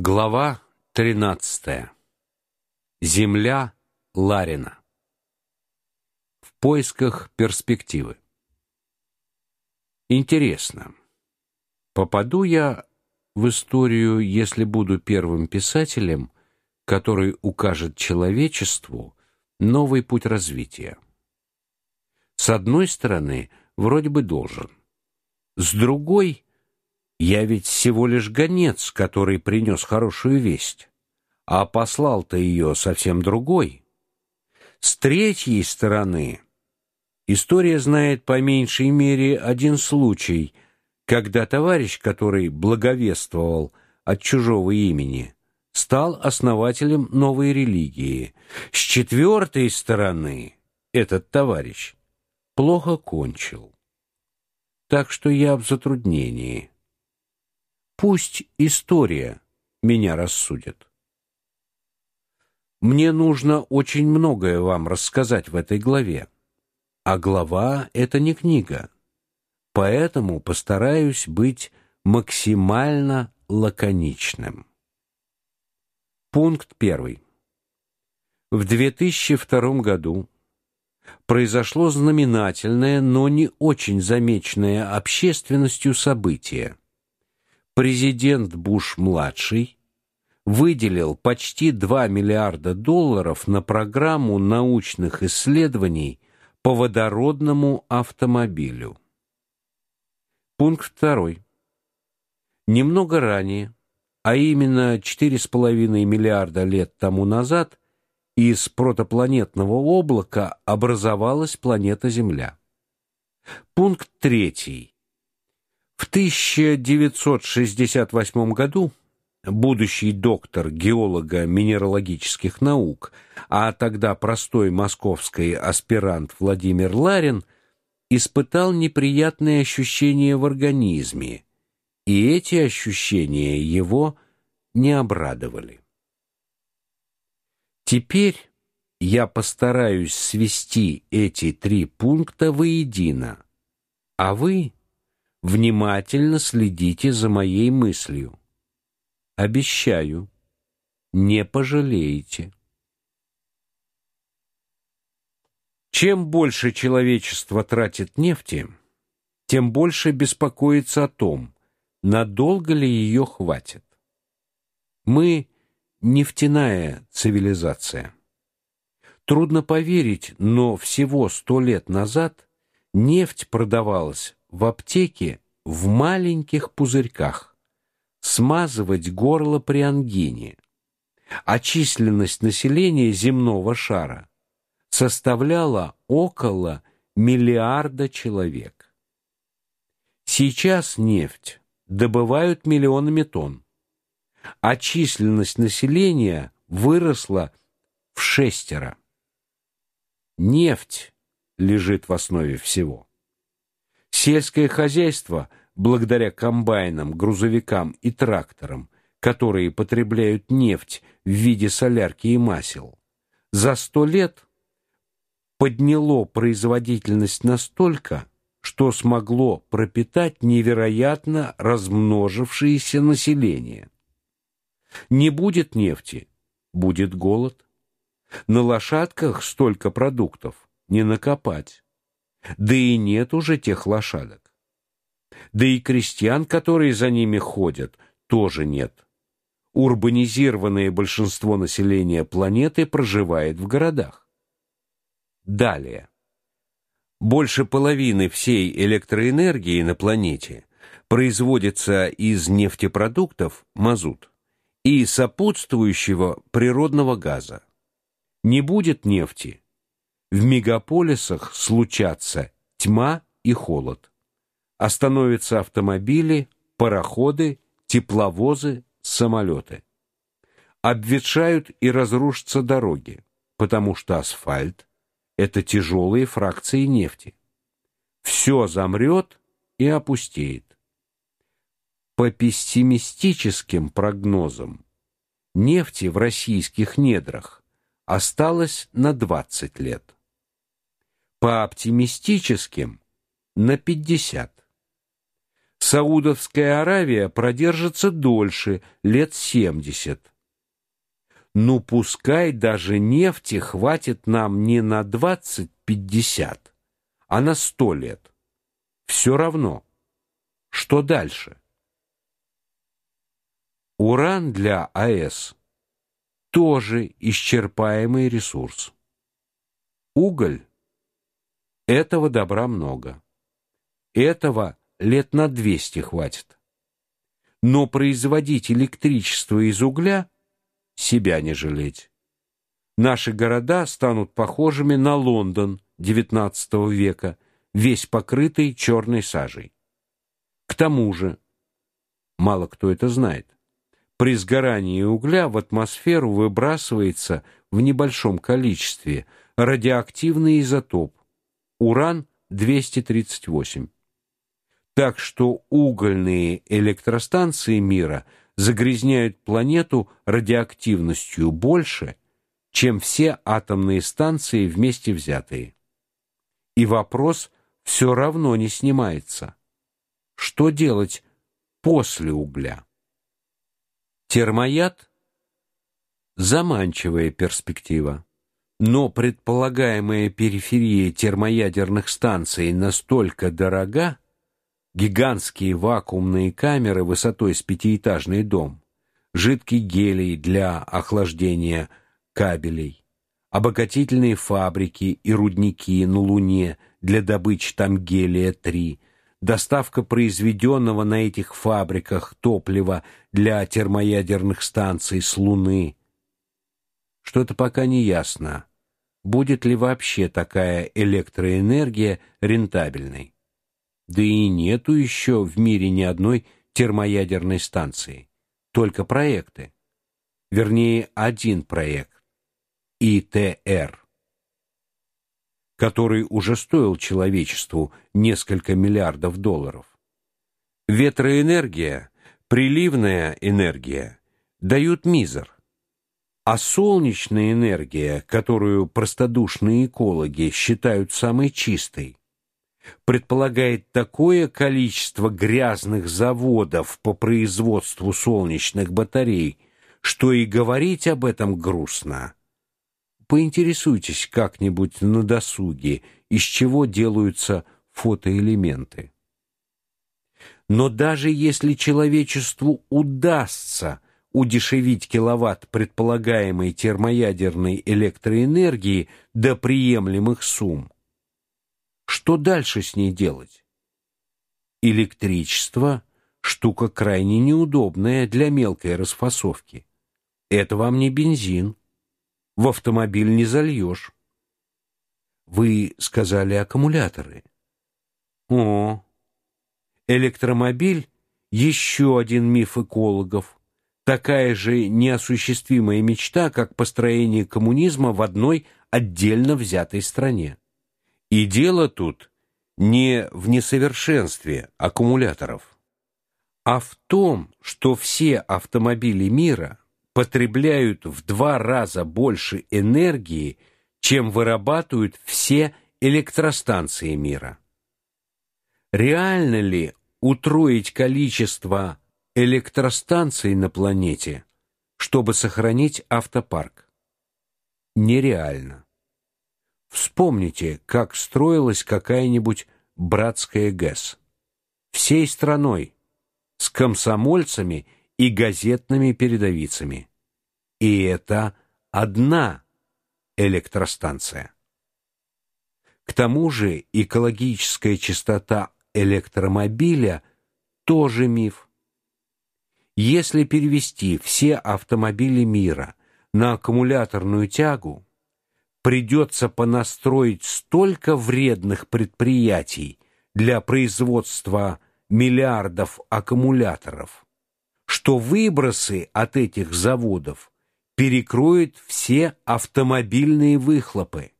Глава 13. Земля Ларина. В поисках перспективы. Интересно. Попаду я в историю, если буду первым писателем, который укажет человечеству новый путь развития. С одной стороны, вроде бы должен. С другой я ведь всего лишь гонец, который принес хорошую весть, а послал-то ее совсем другой. С третьей стороны, история знает по меньшей мере один случай, когда товарищ, который благовествовал от чужого имени, стал основателем новой религии. С четвертой стороны, этот товарищ плохо кончил. Так что я в затруднении. Пусть история меня рассудит. Мне нужно очень многое вам рассказать в этой главе. А глава это не книга. Поэтому постараюсь быть максимально лаконичным. Пункт первый. В 2002 году произошло знаменательное, но не очень замеченное общественностью событие президент Буш-младший выделил почти 2 миллиарда долларов на программу научных исследований по водородному автомобилю. Пункт второй. Немного ранее, а именно 4,5 миллиарда лет тому назад, из протопланетного облака образовалась планета Земля. Пункт третий. В 1968 году будущий доктор геолого-минералогических наук, а тогда простой московский аспирант Владимир Ларин испытал неприятные ощущения в организме, и эти ощущения его не обрадовали. Теперь я постараюсь свести эти три пункта воедино, а вы внимательно следите за моей мыслью. Обещаю, не пожалеете. Чем больше человечество тратит нефти, тем больше беспокоится о том, надолго ли ее хватит. Мы нефтяная цивилизация. Трудно поверить, но всего сто лет назад нефть продавалась в аптеке в маленьких пузырьках, смазывать горло при ангине. А численность населения земного шара составляла около миллиарда человек. Сейчас нефть добывают миллионами тонн, а численность населения выросла в шестеро. Нефть лежит в основе всего. Сельское хозяйство, благодаря комбайнам, грузовикам и тракторам, которые потребляют нефть в виде солярки и масел, за сто лет подняло производительность настолько, что смогло пропитать невероятно размножившееся население. Не будет нефти, будет голод. На лошадках столько продуктов не накопать. Да и нет уже тех лошадок. Да и крестьян, которые за ними ходят, тоже нет. Урбанизированное большинство населения планеты проживает в городах. Далее. Больше половины всей электроэнергии на планете производится из нефтепродуктов, мазут, и сопутствующего природного газа. Не будет нефти, в мегаполисах случатся тьма и холод. Остановятся автомобили, пароходы, тепловозы, самолеты. Обветшают и разрушатся дороги, потому что асфальт это тяжелые фракции нефти. Все замрет и опустеет. По пессимистическим прогнозам, нефти в российских недрах осталось на 20 лет по оптимистическим на 50. Саудовская Аравия продержится дольше, лет 70. Ну пускай даже нефти хватит нам не на 20-50, а на 100 лет. Все равно. Что дальше? Уран для АЭС тоже исчерпаемый ресурс. Уголь этого добра много. Этого лет на 200 хватит. Но производить электричество из угля себя не жалеть. Наши города станут похожими на Лондон XIX века, весь покрытый черной сажей. К тому же, мало кто это знает, при сгорании угля в атмосферу выбрасывается в небольшом количестве радиоактивный изотоп уран-238. Так что угольные электростанции мира загрязняют планету радиоактивностью больше, чем все атомные станции вместе взятые. И вопрос все равно не снимается. Что делать после угля? Термояд заманчивая перспектива. Но предполагаемая периферия термоядерных станций настолько дорога, гигантские вакуумные камеры высотой с пятиэтажный дом, жидкий гелий для охлаждения кабелей, обогатительные фабрики и рудники на Луне для добычи там гелия-3, доставка произведенного на этих фабриках топлива для термоядерных станций с Луны. Что-то пока не ясно, будет ли вообще такая электроэнергия рентабельной. Да и нету еще в мире ни одной термоядерной станции, только проекты. Вернее, один проект ИТР, который уже стоил человечеству несколько миллиардов долларов. Ветроэнергия, приливная энергия дают мизер. А солнечная энергия, которую простодушные экологи считают самой чистой, предполагает такое количество грязных заводов по производству солнечных батарей, что и говорить об этом грустно. Поинтересуйтесь как-нибудь на досуге, из чего делаются фотоэлементы. Но даже если человечеству удастся удешевить киловатт предполагаемой термоядерной электроэнергии до приемлемых сумм, что дальше с ней делать? Электричество штука крайне неудобная для мелкой расфасовки. Это вам не бензин. В автомобиль не зальешь. Вы сказали аккумуляторы. О. Электромобиль еще один миф экологов. Такая же неосуществимая мечта, как построение коммунизма в одной отдельно взятой стране. И дело тут не в несовершенстве аккумуляторов, а в том, что все автомобили мира потребляют в два раза больше энергии, чем вырабатывают все электростанции мира. Реально ли утроить количество электростанций на планете, чтобы сохранить автопарк? Нереально. Вспомните, как строилась какая-нибудь братская ГЭС. Всей страной, с комсомольцами и газетными передовицами. И это одна электростанция. К тому же экологическая чистота электромобиля тоже миф. Если перевести все автомобили мира на аккумуляторную тягу, придется понастроить столько вредных предприятий для производства миллиардов аккумуляторов, что выбросы от этих заводов перекроют все автомобильные выхлопы.